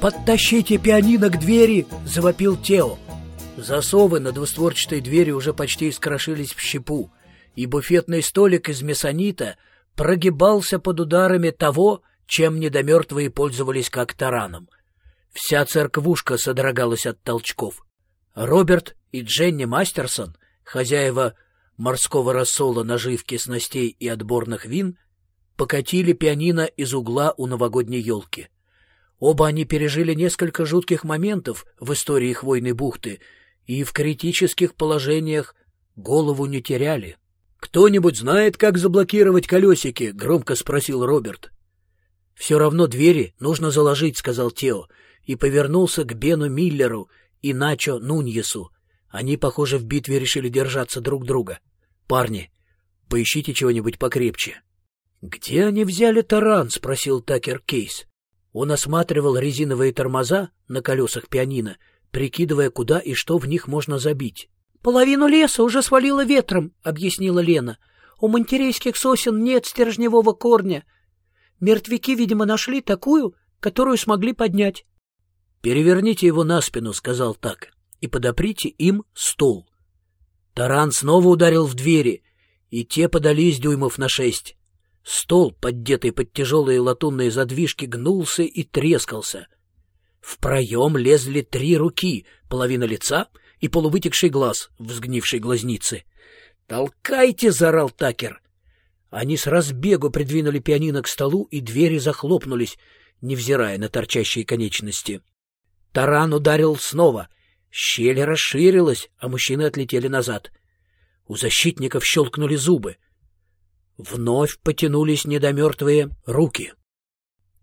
«Подтащите пианино к двери!» — завопил Тео. Засовы на двустворчатой двери уже почти искрошились в щепу, и буфетный столик из месонита прогибался под ударами того, чем недомертвые пользовались как тараном. Вся церквушка содрогалась от толчков. Роберт и Дженни Мастерсон, хозяева морского рассола, наживки, снастей и отборных вин, покатили пианино из угла у новогодней елки. Оба они пережили несколько жутких моментов в истории Хвойной бухты и в критических положениях голову не теряли. «Кто-нибудь знает, как заблокировать колесики?» — громко спросил Роберт. «Все равно двери нужно заложить», — сказал Тео, и повернулся к Бену Миллеру и Начо Нуньесу. Они, похоже, в битве решили держаться друг друга. «Парни, поищите чего-нибудь покрепче». «Где они взяли таран?» — спросил Такер Кейс. Он осматривал резиновые тормоза на колесах пианино, прикидывая, куда и что в них можно забить. «Половину леса уже свалило ветром», — объяснила Лена. «У монтерейских сосен нет стержневого корня. Мертвяки, видимо, нашли такую, которую смогли поднять». «Переверните его на спину», — сказал так, — «и подоприте им стол». Таран снова ударил в двери, и те подались дюймов на шесть. Стол, поддетый под тяжелые латунные задвижки, гнулся и трескался. В проем лезли три руки, половина лица и полувытекший глаз в сгнившей глазнице. «Толкайте!» — заорал Такер. Они с разбегу придвинули пианино к столу, и двери захлопнулись, невзирая на торчащие конечности. Таран ударил снова. Щель расширилась, а мужчины отлетели назад. У защитников щелкнули зубы. Вновь потянулись недомертвые руки.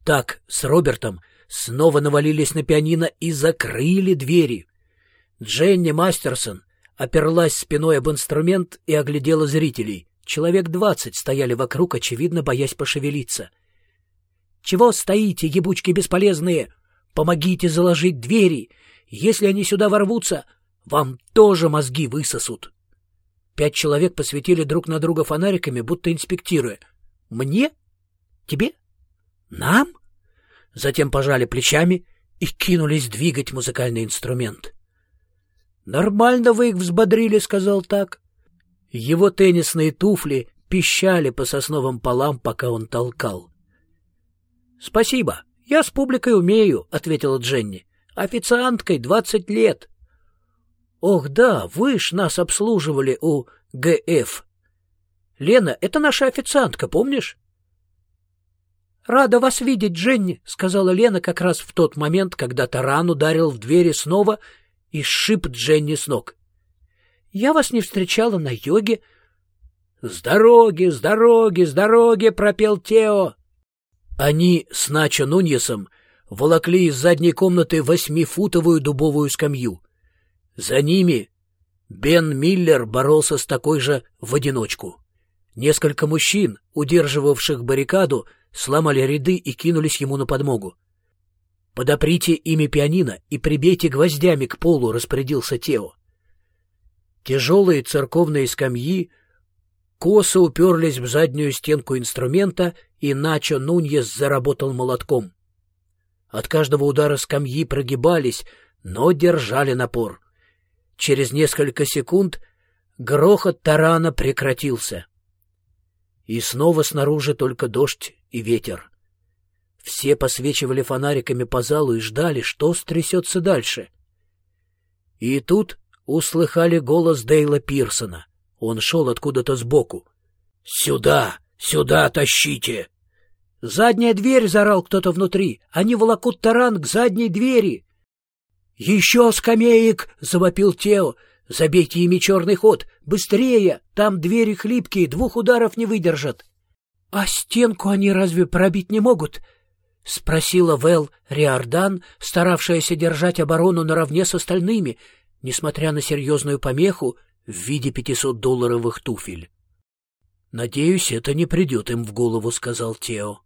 Так, с Робертом снова навалились на пианино и закрыли двери. Дженни Мастерсон оперлась спиной об инструмент и оглядела зрителей. Человек двадцать стояли вокруг, очевидно, боясь пошевелиться. — Чего стоите, ебучки бесполезные? Помогите заложить двери. Если они сюда ворвутся, вам тоже мозги высосут. Пять человек посветили друг на друга фонариками, будто инспектируя. «Мне? Тебе? Нам?» Затем пожали плечами и кинулись двигать музыкальный инструмент. «Нормально вы их взбодрили», — сказал так. Его теннисные туфли пищали по сосновым полам, пока он толкал. «Спасибо, я с публикой умею», — ответила Дженни. «Официанткой двадцать лет. Ох, да, вы ж нас обслуживали у ГФ. Лена, это наша официантка, помнишь? «Рада вас видеть, Дженни», — сказала Лена как раз в тот момент, когда Таран ударил в двери снова и сшиб Дженни с ног. «Я вас не встречала на йоге». «С дороги, с дороги, с дороги!» — пропел Тео. Они с Начо Нуньесом волокли из задней комнаты восьмифутовую дубовую скамью. За ними Бен Миллер боролся с такой же в одиночку. Несколько мужчин, удерживавших баррикаду, сломали ряды и кинулись ему на подмогу. «Подоприте ими пианино и прибейте гвоздями к полу», — распорядился Тео. Тяжелые церковные скамьи косо уперлись в заднюю стенку инструмента, и Начо Нуньес заработал молотком. От каждого удара скамьи прогибались, но держали напор. Через несколько секунд грохот тарана прекратился. И снова снаружи только дождь и ветер. Все посвечивали фонариками по залу и ждали, что стрясется дальше. И тут услыхали голос Дейла Пирсона. Он шел откуда-то сбоку. «Сюда! Сюда тащите!» «Задняя дверь!» — заорал кто-то внутри. «Они волокут таран к задней двери!» «Еще скамеек!» — завопил Тео. «Забейте ими черный ход! Быстрее! Там двери хлипкие, двух ударов не выдержат!» «А стенку они разве пробить не могут?» — спросила Вэл Риордан, старавшаяся держать оборону наравне с остальными, несмотря на серьезную помеху в виде пятисот долларовых туфель. «Надеюсь, это не придет им в голову», — сказал Тео.